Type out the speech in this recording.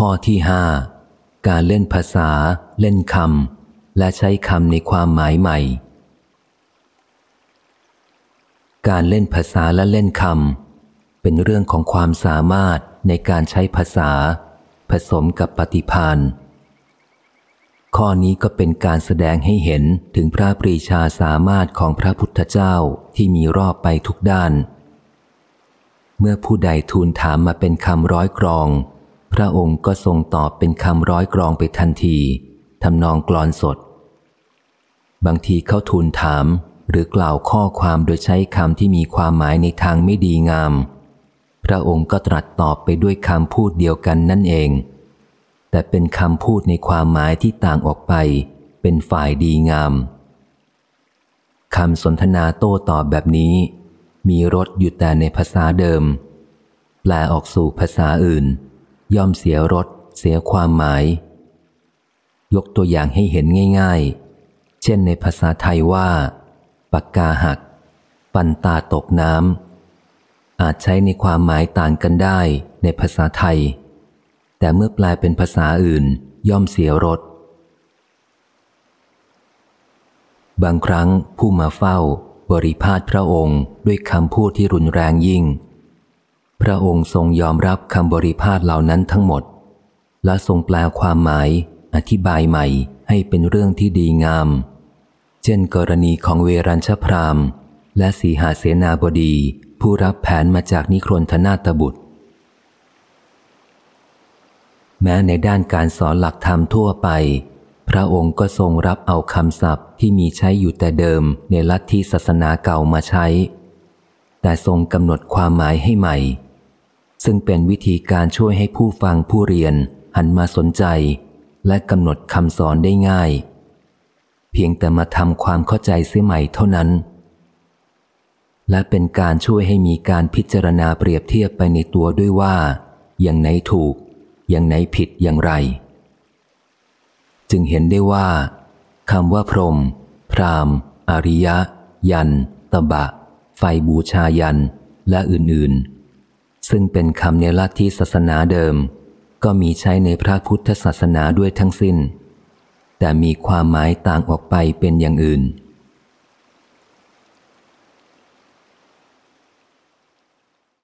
ข้อที่ห้าการเล่นภาษา เล่นคำและใช้คำในความหมายใหม่ การเล่นภาษาและเล่นคำเป็นเรื่องของความสามารถในการใช้ภาษา ผสมกับปฏิพานข้อนี้ก็เป็นการแสดงให้เห็นถึงพระปรีชาสามารถของพระพุทธเจ้าที่มีรอบไปทุกด้าน เมื่อผู้ใดทูลถามมาเป็นคำร้อยกรอง พระองค์ก็ทรงตอบเป็นคำร้อยกรองไปทันทีทำนองกลอนสด บางทีเขาทูลถามหรือกล่าวข้อความโดยใช้คำที่มีความหมายในทางไม่ดีงาม พระองค์ก็ตรัสตอบไปด้วยคำพูดเดียวกันนั่นเอง แต่เป็นคำพูดในความหมายที่ต่างออกไป เป็นฝ่ายดีงามคำสนทนาโต้ตอบแบบนี้ มีรสอยู่แต่ในภาษาเดิม แปลออกสู่ภาษาอื่น ย่อมเสียรสเสียความหมาย ยกตัวอย่างให้เห็นง่าย ๆ เช่นในภาษาไทยว่าปากกาหัก ปันตาตกน้ำอาจใช้ในความหมายต่างกันได้ในภาษาไทย แต่เมื่อแปลเป็นภาษาอื่นย่อมเสียรสบางครั้งผู้มาเฝ้าบริพาทพระองค์ด้วยคำพูดที่รุนแรงยิ่ง พระองค์ทรงยอมรับคำบริพาทเหล่านั้นทั้งหมด และทรงแปลความหมายอธิบายใหม่ให้เป็นเรื่องที่ดีงาม เช่นกรณีของเวรัญชพรามและสีหาเสนาบดี ผู้รับแผนมาจากนิครนธนาตบุตร แม้ในด้านการสอนหลักธรรมทั่วไป พระองค์ก็ทรงรับเอาคำศัพท์ที่มีใช้อยู่แต่เดิมในลัทธิศาสนาเก่ามาใช้ แต่ทรงกำหนดความหมายให้ใหม่ ซึ่งเป็นวิธีการช่วยให้ผู้ฟังผู้เรียนหันมาสนใจ และกำหนดคำสอนได้ง่าย เพียงแต่มาทำความเข้าใจเสียใหม่เท่านั้น และเป็นการช่วยให้มีการพิจารณาเปรียบเทียบไปในตัวด้วยว่า อย่างไหนถูก อย่างไหนผิดอย่างไร จึงเห็นได้ว่าคำว่าพรม พรามอริยะ ยัน ตบะ ไฟบูชายัน และอื่นๆ ซึ่งเป็นคำในลัทธิศาสนาเดิม ก็มีใช้ในพระพุทธศาสนาด้วยทั้งสิ้น แต่มีความหมายต่างออกไปเป็นอย่างอื่น